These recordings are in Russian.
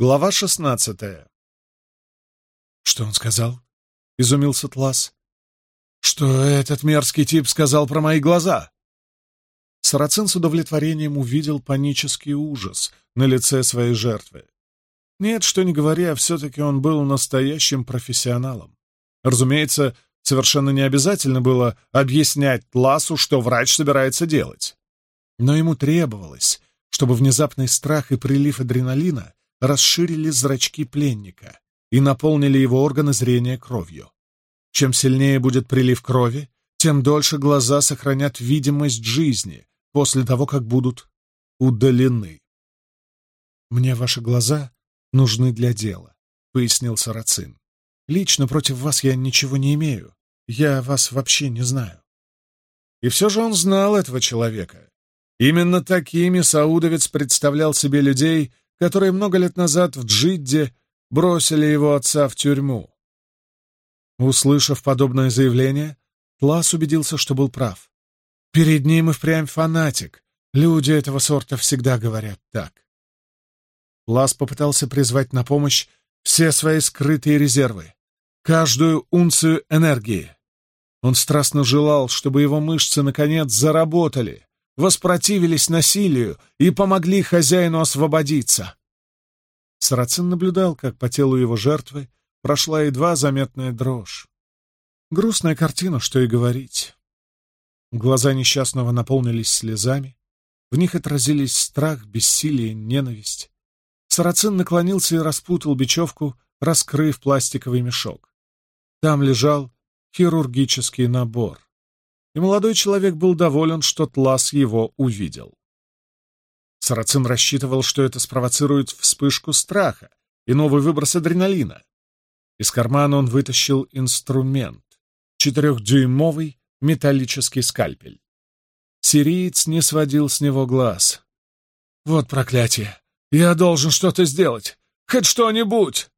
Глава шестнадцатая. «Что он сказал?» — изумился Тлас. «Что этот мерзкий тип сказал про мои глаза?» Сарацин с удовлетворением увидел панический ужас на лице своей жертвы. Нет, что не говоря, все-таки он был настоящим профессионалом. Разумеется, совершенно не обязательно было объяснять Тласу, что врач собирается делать. Но ему требовалось, чтобы внезапный страх и прилив адреналина — расширили зрачки пленника и наполнили его органы зрения кровью. Чем сильнее будет прилив крови, тем дольше глаза сохранят видимость жизни после того, как будут удалены. «Мне ваши глаза нужны для дела», — пояснил Сарацин. «Лично против вас я ничего не имею. Я вас вообще не знаю». И все же он знал этого человека. Именно такими Саудовец представлял себе людей, которые много лет назад в Джидде бросили его отца в тюрьму. Услышав подобное заявление, Тлас убедился, что был прав. Перед ним и впрямь фанатик. Люди этого сорта всегда говорят так. Лас попытался призвать на помощь все свои скрытые резервы, каждую унцию энергии. Он страстно желал, чтобы его мышцы наконец заработали, воспротивились насилию и помогли хозяину освободиться. Сарацин наблюдал, как по телу его жертвы прошла едва заметная дрожь. Грустная картина, что и говорить. Глаза несчастного наполнились слезами, в них отразились страх, бессилие, ненависть. Сарацин наклонился и распутал бечевку, раскрыв пластиковый мешок. Там лежал хирургический набор и молодой человек был доволен, что Тлас его увидел. Сарацин рассчитывал, что это спровоцирует вспышку страха и новый выброс адреналина. Из кармана он вытащил инструмент — четырехдюймовый металлический скальпель. Сириец не сводил с него глаз. «Вот проклятие! Я должен что-то сделать! Хоть что-нибудь!»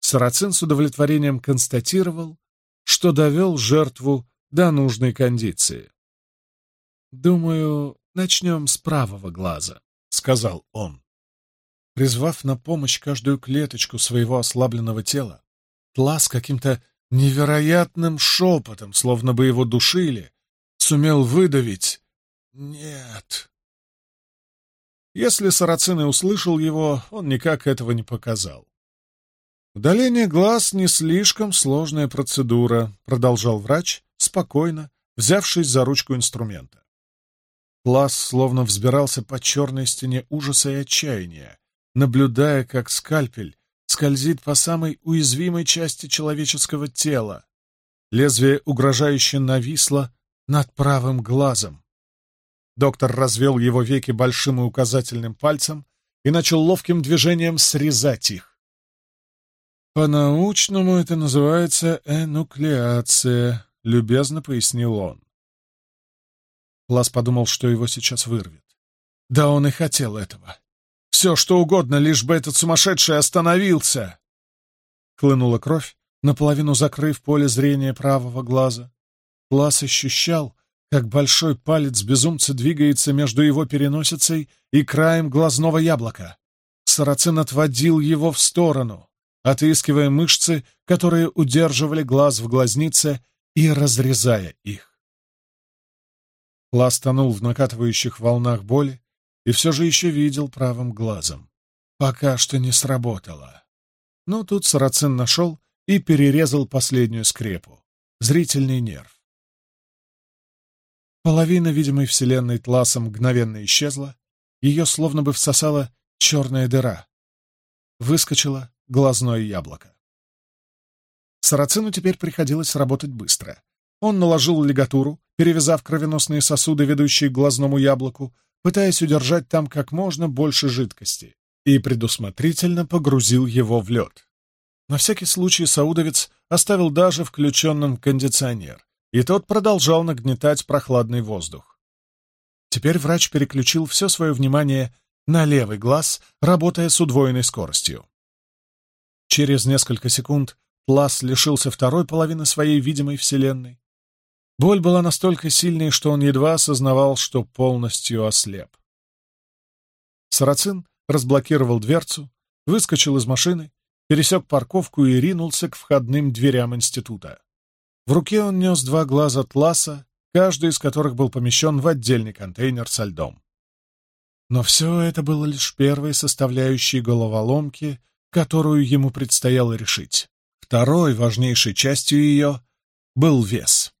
Сарацин с удовлетворением констатировал, что довел жертву до нужной кондиции. «Думаю, начнем с правого глаза», — сказал он. Призвав на помощь каждую клеточку своего ослабленного тела, Тла с каким-то невероятным шепотом, словно бы его душили, сумел выдавить «нет». Если Сарацин и услышал его, он никак этого не показал. «Удаление глаз — не слишком сложная процедура», — продолжал врач, спокойно, взявшись за ручку инструмента. Класс словно взбирался по черной стене ужаса и отчаяния, наблюдая, как скальпель скользит по самой уязвимой части человеческого тела. Лезвие угрожающе нависло над правым глазом. Доктор развел его веки большим и указательным пальцем и начал ловким движением срезать их. «По-научному это называется энуклеация», — любезно пояснил он. Лас подумал, что его сейчас вырвет. Да он и хотел этого. Все, что угодно, лишь бы этот сумасшедший остановился. Хлынула кровь, наполовину закрыв поле зрения правого глаза. Лас ощущал, как большой палец безумца двигается между его переносицей и краем глазного яблока. Сарацин отводил его в сторону, отыскивая мышцы, которые удерживали глаз в глазнице и разрезая их. Класс тонул в накатывающих волнах боли и все же еще видел правым глазом. Пока что не сработало. Но тут Сарацин нашел и перерезал последнюю скрепу — зрительный нерв. Половина видимой вселенной Тласа мгновенно исчезла, ее словно бы всосала черная дыра. Выскочило глазное яблоко. Сарацину теперь приходилось работать быстро. Он наложил лигатуру, перевязав кровеносные сосуды, ведущие к глазному яблоку, пытаясь удержать там как можно больше жидкости, и предусмотрительно погрузил его в лед. На всякий случай саудовец оставил даже включенным кондиционер, и тот продолжал нагнетать прохладный воздух. Теперь врач переключил все свое внимание на левый глаз, работая с удвоенной скоростью. Через несколько секунд Пласт лишился второй половины своей видимой вселенной. Боль была настолько сильной, что он едва осознавал, что полностью ослеп. Сарацин разблокировал дверцу, выскочил из машины, пересек парковку и ринулся к входным дверям института. В руке он нес два глаза Тласа, каждый из которых был помещен в отдельный контейнер со льдом. Но все это было лишь первой составляющей головоломки, которую ему предстояло решить. Второй важнейшей частью ее был вес.